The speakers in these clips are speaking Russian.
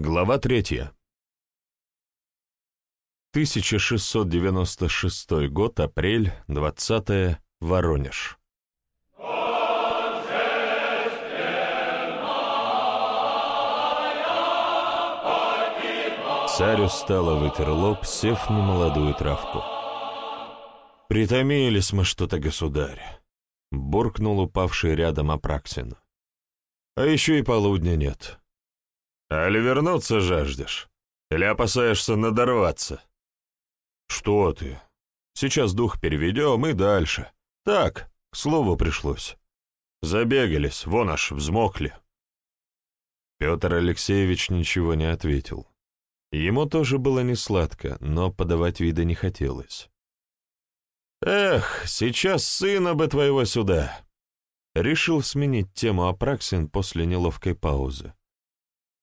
Глава третья. 1696 год, апрель, 20 Воронеж. Царь устало вытер лоб, сев в немолодую травку. «Притомились мы что-то, государь», — буркнул упавший рядом Апраксин. «А еще и полудня нет». «Али вернуться жаждешь? Или опасаешься надорваться?» «Что ты? Сейчас дух переведем и дальше. Так, к слову пришлось. Забегались, вон аж взмокли». Петр Алексеевич ничего не ответил. Ему тоже было несладко, но подавать вида не хотелось. «Эх, сейчас сына бы твоего сюда!» Решил сменить тему Апраксин после неловкой паузы.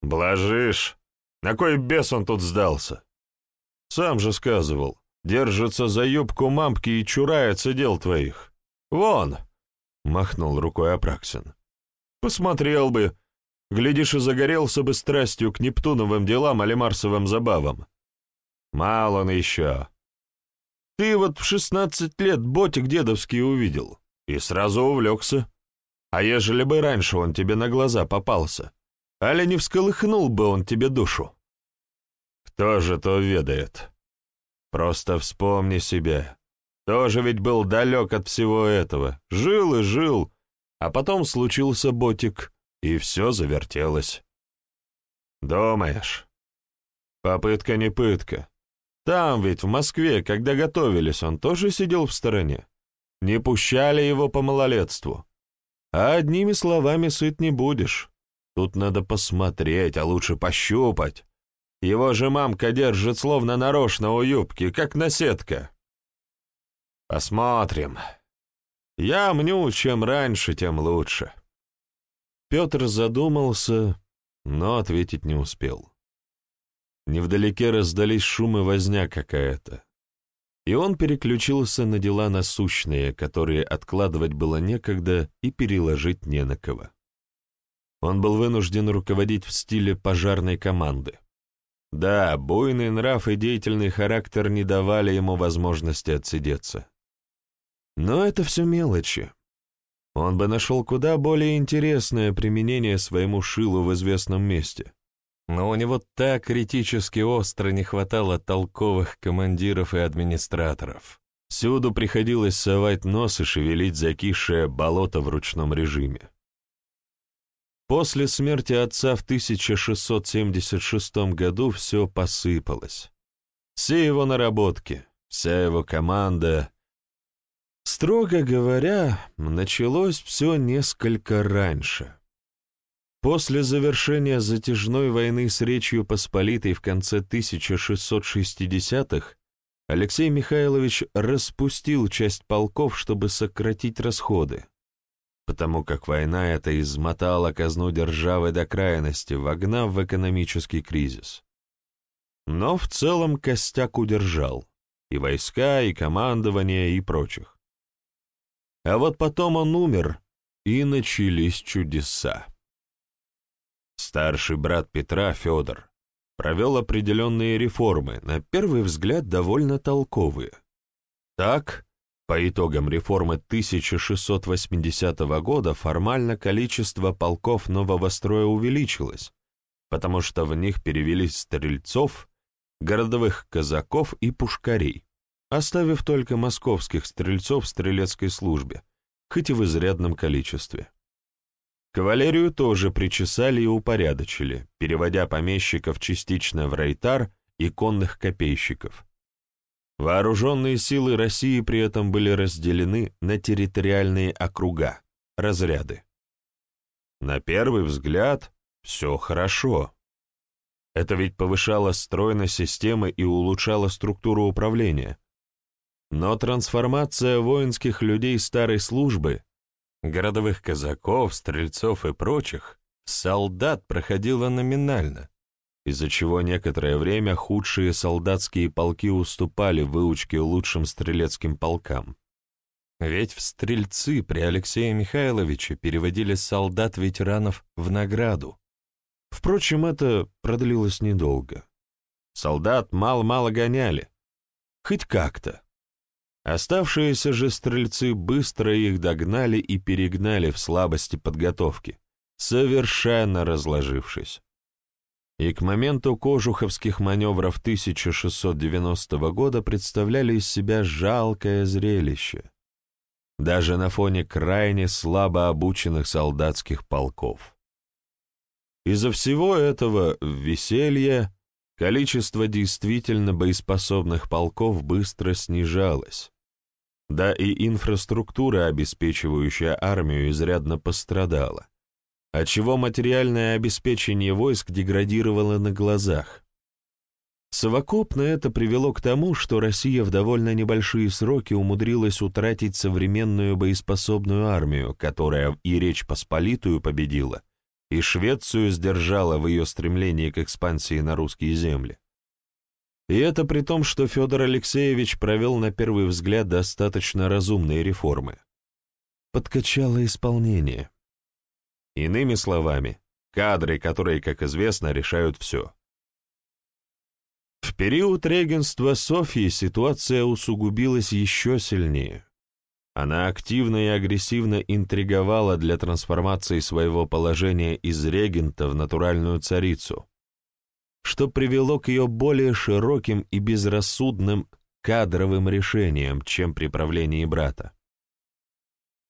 «Блажишь! На кой бес он тут сдался?» «Сам же сказывал, держится за юбку мамки и чурается дел твоих. Вон!» — махнул рукой Апраксин. «Посмотрел бы, глядишь, и загорелся бы страстью к Нептуновым делам или Марсовым забавам. Мало он еще. Ты вот в шестнадцать лет ботик дедовский увидел и сразу увлекся. А ежели бы раньше он тебе на глаза попался, али не всколыхнул бы он тебе душу? Кто же то ведает? Просто вспомни себя. Тоже ведь был далек от всего этого. Жил и жил, а потом случился ботик, и все завертелось. Думаешь? Попытка не пытка. Там ведь, в Москве, когда готовились, он тоже сидел в стороне. Не пущали его по малолетству. А одними словами сыт не будешь. Тут надо посмотреть, а лучше пощупать. Его же мамка держит словно нарочно у юбки, как наседка. Посмотрим. Я мню, чем раньше, тем лучше. Петр задумался, но ответить не успел. Невдалеке раздались шумы возня какая-то. И он переключился на дела насущные, которые откладывать было некогда и переложить не на кого. Он был вынужден руководить в стиле пожарной команды. Да, буйный нрав и деятельный характер не давали ему возможности отсидеться. Но это все мелочи. Он бы нашел куда более интересное применение своему шилу в известном месте но у него так критически остро не хватало толковых командиров и администраторов. Всюду приходилось совать нос и шевелить закисшее болото в ручном режиме. После смерти отца в 1676 году все посыпалось. Все его наработки, вся его команда. Строго говоря, началось все несколько раньше. После завершения затяжной войны с Речью Посполитой в конце 1660-х Алексей Михайлович распустил часть полков, чтобы сократить расходы, потому как война эта измотала казну державы до крайности, вогнав в экономический кризис. Но в целом костяк удержал, и войска, и командование, и прочих. А вот потом он умер, и начались чудеса. Старший брат Петра, Федор, провел определенные реформы, на первый взгляд довольно толковые. Так, по итогам реформы 1680 года формально количество полков нового строя увеличилось, потому что в них перевелись стрельцов, городовых казаков и пушкарей, оставив только московских стрельцов в стрелецкой службе, хоть и в изрядном количестве. Кавалерию тоже причесали и упорядочили, переводя помещиков частично в рейтар и конных копейщиков. Вооруженные силы России при этом были разделены на территориальные округа, разряды. На первый взгляд, все хорошо. Это ведь повышало стройность системы и улучшало структуру управления. Но трансформация воинских людей старой службы городовых казаков, стрельцов и прочих, солдат проходила номинально, из-за чего некоторое время худшие солдатские полки уступали выучке лучшим стрелецким полкам. Ведь в стрельцы при Алексее Михайловиче переводили солдат-ветеранов в награду. Впрочем, это продлилось недолго. Солдат мало-мало гоняли. Хоть как-то. Оставшиеся же стрельцы быстро их догнали и перегнали в слабости подготовки, совершенно разложившись. И к моменту кожуховских маневров 1690 года представляли из себя жалкое зрелище, даже на фоне крайне слабо обученных солдатских полков. Из-за всего этого веселья количество действительно боеспособных полков быстро снижалось, да и инфраструктура, обеспечивающая армию, изрядно пострадала, отчего материальное обеспечение войск деградировало на глазах. Совокупно это привело к тому, что Россия в довольно небольшие сроки умудрилась утратить современную боеспособную армию, которая и Речь Посполитую победила, и Швецию сдержала в ее стремлении к экспансии на русские земли. И это при том, что Федор Алексеевич провел на первый взгляд достаточно разумные реформы. Подкачало исполнение. Иными словами, кадры, которые, как известно, решают все. В период регенства Софьи ситуация усугубилась еще сильнее. Она активно и агрессивно интриговала для трансформации своего положения из регента в натуральную царицу, что привело к ее более широким и безрассудным кадровым решениям, чем при правлении брата.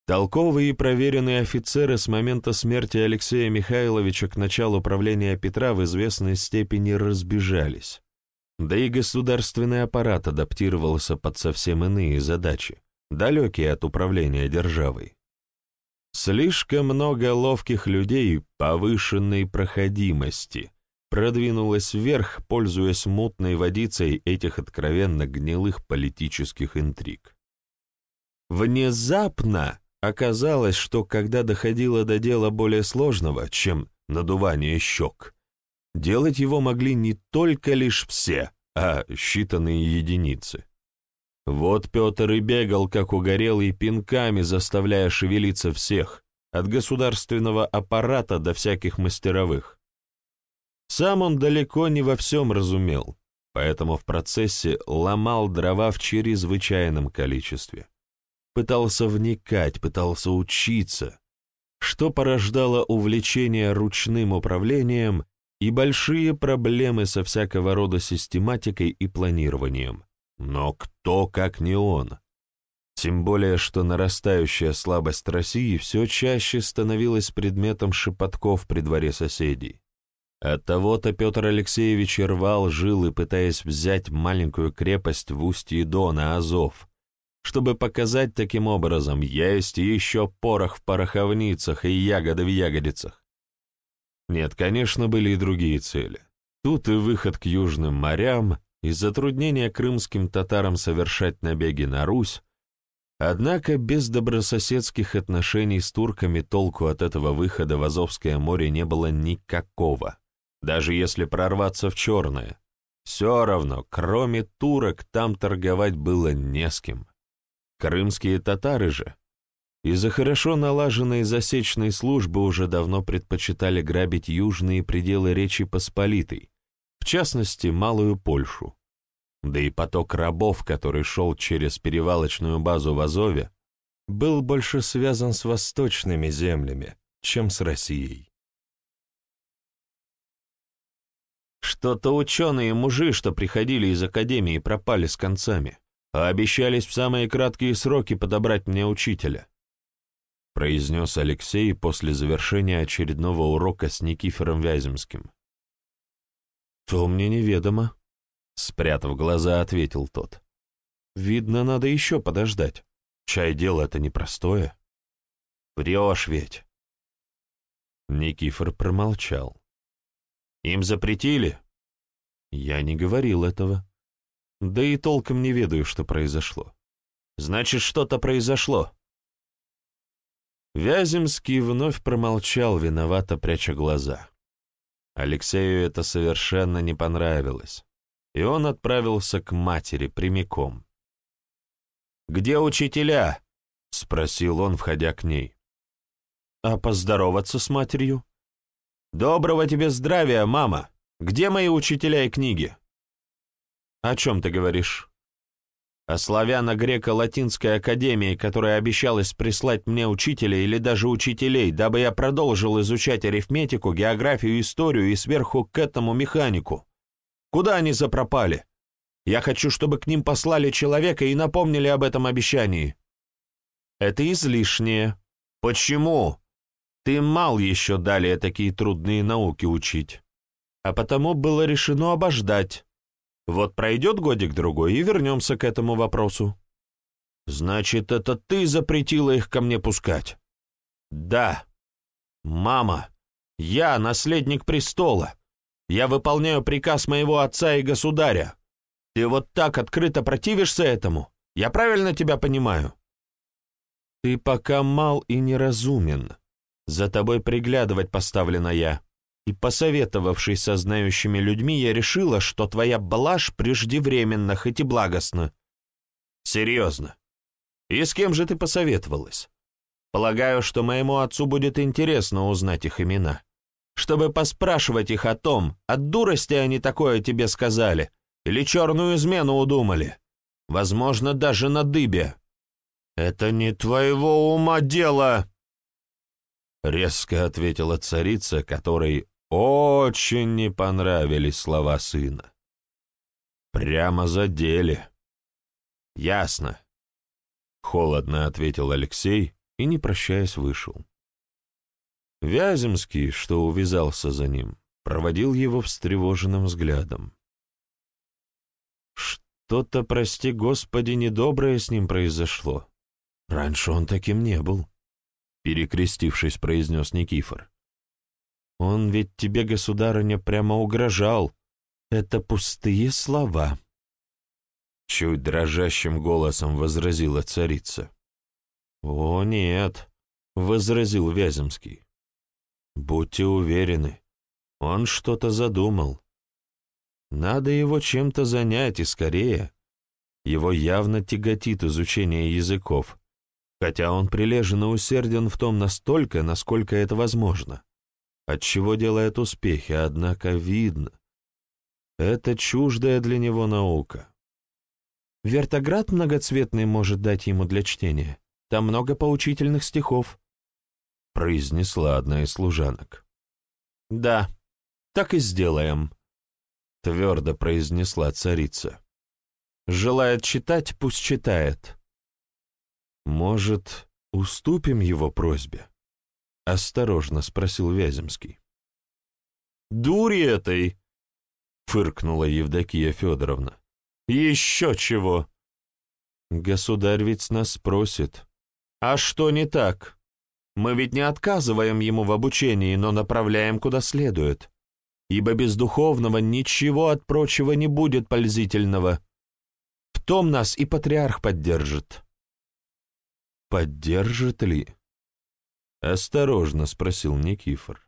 Толковые и проверенные офицеры с момента смерти Алексея Михайловича к началу правления Петра в известной степени разбежались, да и государственный аппарат адаптировался под совсем иные задачи, далекие от управления державой. Слишком много ловких людей повышенной проходимости продвинулось вверх, пользуясь мутной водицей этих откровенно гнилых политических интриг. Внезапно оказалось, что когда доходило до дела более сложного, чем надувание щек, делать его могли не только лишь все, а считанные единицы. Вот Петр и бегал, как угорелый, пинками заставляя шевелиться всех, от государственного аппарата до всяких мастеровых. Сам он далеко не во всем разумел, поэтому в процессе ломал дрова в чрезвычайном количестве. Пытался вникать, пытался учиться, что порождало увлечение ручным управлением и большие проблемы со всякого рода систематикой и планированием. Но кто, как не он? Тем более, что нарастающая слабость России все чаще становилась предметом шепотков при дворе соседей. Оттого-то Петр Алексеевич рвал жилы, пытаясь взять маленькую крепость в устье Дона, Азов, чтобы показать таким образом, есть еще порох в пороховницах и ягоды в ягодицах. Нет, конечно, были и другие цели. Тут и выход к южным морям, и затруднения крымским татарам совершать набеги на Русь, однако без добрососедских отношений с турками толку от этого выхода в Азовское море не было никакого, даже если прорваться в Черное. Все равно, кроме турок, там торговать было не с кем. Крымские татары же из-за хорошо налаженной засечной службы уже давно предпочитали грабить южные пределы Речи Посполитой, в частности, Малую Польшу. Да и поток рабов, который шел через перевалочную базу в Азове, был больше связан с восточными землями, чем с Россией. Что-то ученые-мужи, что приходили из академии, пропали с концами, а обещались в самые краткие сроки подобрать мне учителя произнес Алексей после завершения очередного урока с Никифором Вяземским. «То мне неведомо», — спрятав глаза, ответил тот. «Видно, надо еще подождать. Чай дело это непростое». «Врешь ведь». Никифор промолчал. «Им запретили?» «Я не говорил этого. Да и толком не ведаю, что произошло». «Значит, что-то произошло», Вяземский вновь промолчал, виновато пряча глаза. Алексею это совершенно не понравилось, и он отправился к матери прямиком. «Где учителя?» — спросил он, входя к ней. «А поздороваться с матерью?» «Доброго тебе здравия, мама! Где мои учителя и книги?» «О чем ты говоришь?» «О славяно-греко-латинской академии, которая обещалась прислать мне учителя или даже учителей, дабы я продолжил изучать арифметику, географию, историю и сверху к этому механику. Куда они запропали? Я хочу, чтобы к ним послали человека и напомнили об этом обещании». «Это излишнее». «Почему?» Ты мал еще далее такие трудные науки учить. А потому было решено обождать. Вот пройдет годик-другой, и вернемся к этому вопросу. Значит, это ты запретила их ко мне пускать? Да. Мама, я наследник престола. Я выполняю приказ моего отца и государя. Ты вот так открыто противишься этому? Я правильно тебя понимаю? Ты пока мал и неразумен. За тобой приглядывать поставлена я. И, посоветовавшись со знающими людьми, я решила, что твоя блажь преждевременна, хоть и благостна. Серьезно. И с кем же ты посоветовалась? Полагаю, что моему отцу будет интересно узнать их имена. Чтобы поспрашивать их о том, от дурости они такое тебе сказали, или черную измену удумали. Возможно, даже на дыбе. Это не твоего ума дело, Резко ответила царица, которой очень не понравились слова сына. Прямо задели. Ясно. Холодно ответил Алексей и, не прощаясь, вышел. Вяземский, что увязался за ним, проводил его встревоженным взглядом. Что-то, прости господи, недоброе с ним произошло. Раньше он таким не был перекрестившись, произнес Никифор. «Он ведь тебе, государыня, прямо угрожал. Это пустые слова». Чуть дрожащим голосом возразила царица. «О, нет», — возразил Вяземский. «Будьте уверены, он что-то задумал. Надо его чем-то занять и скорее. Его явно тяготит изучение языков, хотя он прилежен и усерден в том настолько, насколько это возможно, отчего делает успехи, однако видно. Это чуждая для него наука. Вертоград многоцветный может дать ему для чтения. Там много поучительных стихов, — произнесла одна из служанок. «Да, так и сделаем», — твердо произнесла царица. «Желает читать, пусть читает. «Может, уступим его просьбе?» — осторожно спросил Вяземский. «Дури этой!» — фыркнула Евдокия Федоровна. «Еще чего!» «Государь ведь нас спросит. А что не так? Мы ведь не отказываем ему в обучении, но направляем куда следует, ибо без духовного ничего от прочего не будет пользительного. В том нас и патриарх поддержит». «Поддержит ли?» — осторожно спросил Никифор.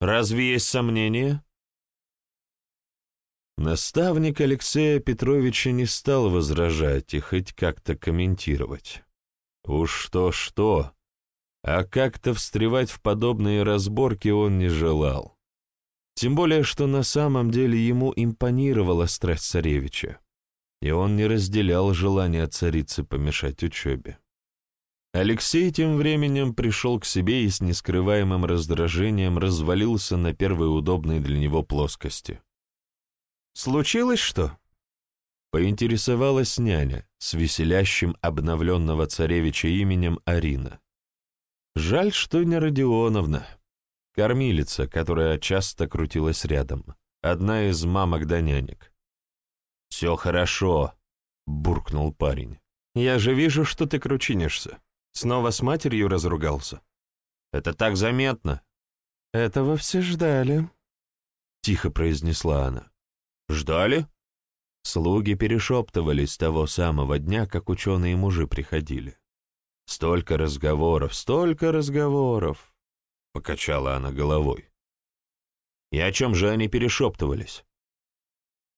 «Разве есть сомнения?» Наставник Алексея Петровича не стал возражать и хоть как-то комментировать. Уж что-что, а как-то встревать в подобные разборки он не желал. Тем более, что на самом деле ему импонировала страсть царевича и он не разделял желания царицы помешать учебе. Алексей тем временем пришел к себе и с нескрываемым раздражением развалился на первой удобной для него плоскости. «Случилось что?» Поинтересовалась няня с веселящим обновленного царевича именем Арина. Жаль, что не Родионовна, кормилица, которая часто крутилась рядом, одна из мамок да нянек. «Все хорошо», — буркнул парень. «Я же вижу, что ты кручинишься. Снова с матерью разругался. Это так заметно». «Этого все ждали», — тихо произнесла она. «Ждали?» Слуги перешептывались того самого дня, как ученые мужи приходили. «Столько разговоров, столько разговоров!» — покачала она головой. «И о чем же они перешептывались?»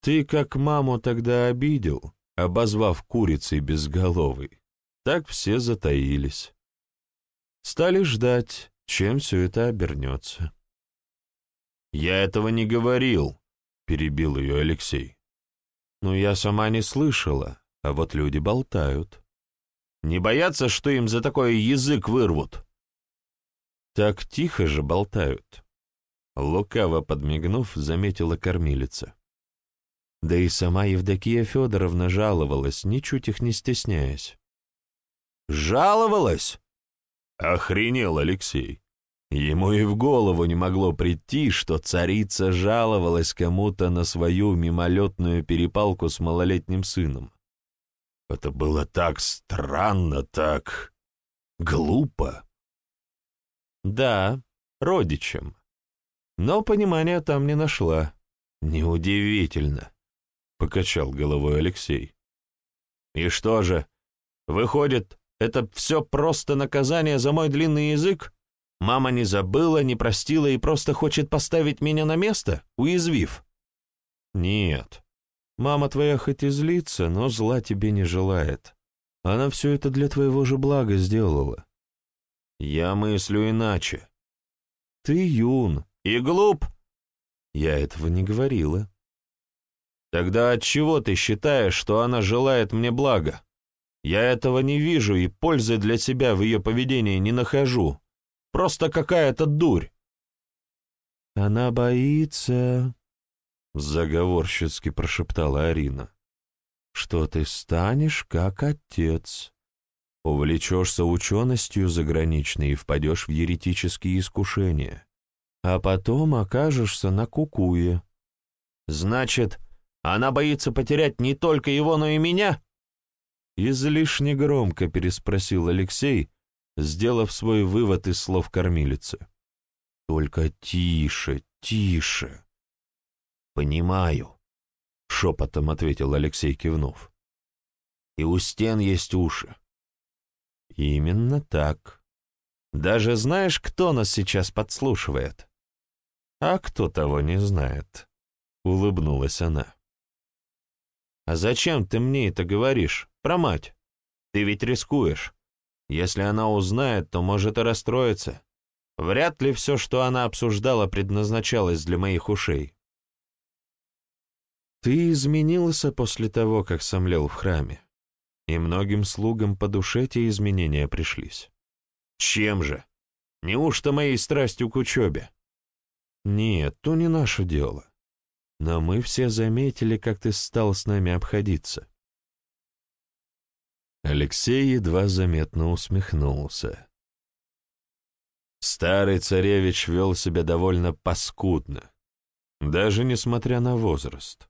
Ты как маму тогда обидел, обозвав курицей безголовой. Так все затаились. Стали ждать, чем все это обернется. «Я этого не говорил», — перебил ее Алексей. «Ну, я сама не слышала, а вот люди болтают. Не боятся, что им за такой язык вырвут?» «Так тихо же болтают», — лукаво подмигнув, заметила кормилица. Да и сама Евдокия Федоровна жаловалась, ничуть их не стесняясь. «Жаловалась?» — охренел Алексей. Ему и в голову не могло прийти, что царица жаловалась кому-то на свою мимолетную перепалку с малолетним сыном. Это было так странно, так глупо. Да, родичам. Но понимания там не нашла. Неудивительно, — покачал головой Алексей. И что же, выходит, это все просто наказание за мой длинный язык? Мама не забыла, не простила и просто хочет поставить меня на место, уязвив. Нет. Мама твоя хоть и злится, но зла тебе не желает. Она все это для твоего же блага сделала. Я мыслю иначе. Ты юн и глуп. Я этого не говорила. Тогда от чего ты считаешь, что она желает мне блага? Я этого не вижу и пользы для себя в ее поведении не нахожу. Просто какая-то дурь. Она боится, — заговорщицки прошептала Арина, — что ты станешь как отец. Увлечешься ученостью заграничной и впадешь в еретические искушения, а потом окажешься на кукуе. Значит, она боится потерять не только его, но и меня? Излишне громко переспросил Алексей, сделав свой вывод из слов кормилицы. «Только тише, тише!» «Понимаю», — шепотом ответил Алексей, кивнув. «И у стен есть уши». «Именно так. Даже знаешь, кто нас сейчас подслушивает?» «А кто того не знает?» — улыбнулась она. «А зачем ты мне это говоришь, про мать? Ты ведь рискуешь. Если она узнает, то может и расстроиться. Вряд ли все, что она обсуждала, предназначалось для моих ушей. Ты изменился после того, как сомлел в храме, и многим слугам по душе те изменения пришлись. Чем же? Неужто моей страстью к учебе? Нет, то не наше дело. Но мы все заметили, как ты стал с нами обходиться. Алексей едва заметно усмехнулся. Старый царевич вел себя довольно паскудно, даже несмотря на возраст.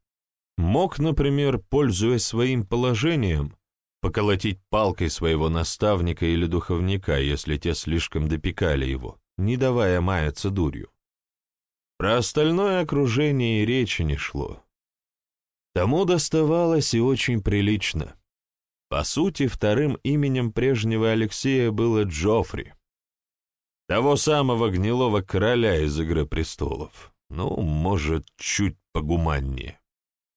Мог, например, пользуясь своим положением, поколотить палкой своего наставника или духовника, если те слишком допекали его, не давая маяться дурью. Про остальное окружение и речи не шло. Тому доставалось и очень прилично — по сути, вторым именем прежнего Алексея было Джоффри. Того самого гнилого короля из «Игры престолов». Ну, может, чуть погуманнее.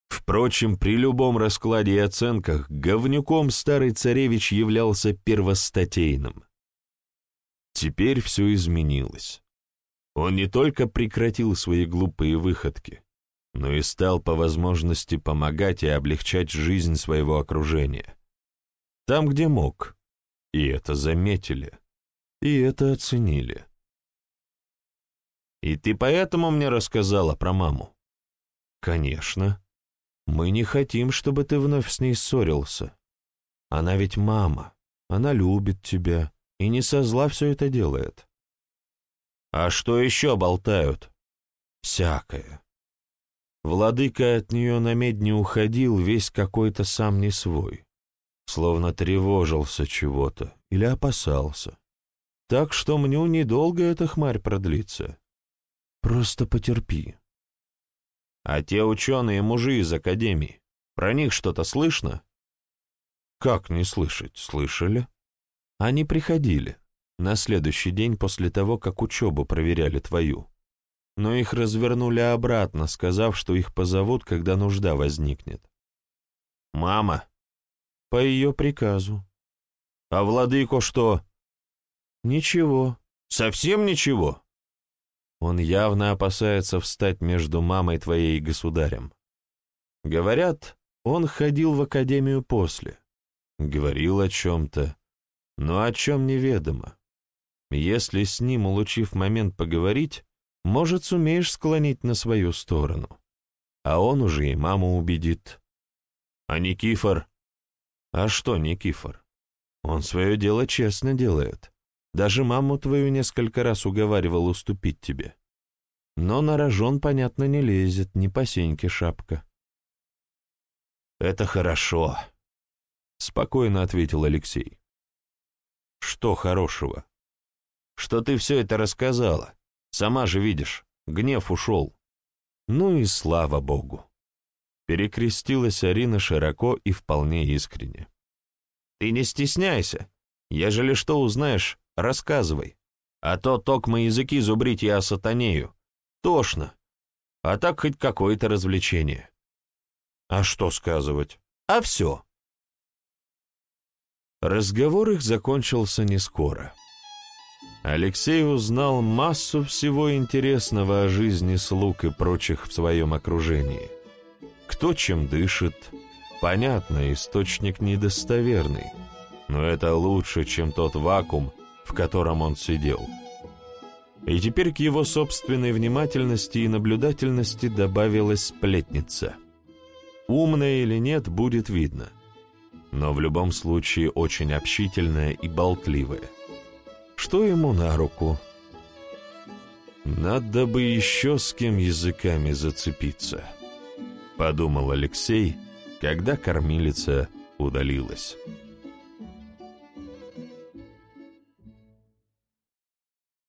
Впрочем, при любом раскладе и оценках говнюком старый царевич являлся первостатейным. Теперь все изменилось. Он не только прекратил свои глупые выходки, но и стал по возможности помогать и облегчать жизнь своего окружения. Там, где мог. И это заметили. И это оценили. И ты поэтому мне рассказала про маму? Конечно. Мы не хотим, чтобы ты вновь с ней ссорился. Она ведь мама. Она любит тебя. И не со зла все это делает. А что еще болтают? Всякое. Владыка от нее на медь не уходил, весь какой-то сам не свой словно тревожился чего-то или опасался. Так что мне недолго эта хмарь продлится. Просто потерпи. А те ученые-мужи из Академии, про них что-то слышно? Как не слышать, слышали? Они приходили на следующий день после того, как учебу проверяли твою. Но их развернули обратно, сказав, что их позовут, когда нужда возникнет. «Мама, по ее приказу. А владыку что? Ничего. Совсем ничего? Он явно опасается встать между мамой твоей и государем. Говорят, он ходил в академию после, говорил о чем-то, но о чем неведомо. Если с ним, улучив момент поговорить, может, сумеешь склонить на свою сторону. А он уже и маму убедит. А Никифор? А что Никифор? Он свое дело честно делает. Даже маму твою несколько раз уговаривал уступить тебе. Но на рожон, понятно, не лезет, не по сеньке шапка. «Это хорошо», — спокойно ответил Алексей. «Что хорошего?» «Что ты все это рассказала. Сама же видишь, гнев ушел». «Ну и слава богу!» Перекрестилась Арина широко и вполне искренне. «Ты не стесняйся. Ежели что узнаешь, рассказывай. А то токмо языки зубрить я сатанею. Тошно. А так хоть какое-то развлечение». А что сказывать? А все. Разговор их закончился не скоро. Алексей узнал массу всего интересного о жизни слуг и прочих в своем окружении. Кто чем дышит, понятно, источник недостоверный, но это лучше, чем тот вакуум, в котором он сидел. И теперь к его собственной внимательности и наблюдательности добавилась сплетница — Умная или нет, будет видно. Но в любом случае очень общительная и болтливая. Что ему на руку? Надо бы еще с кем языками зацепиться, подумал Алексей, когда кормилица удалилась.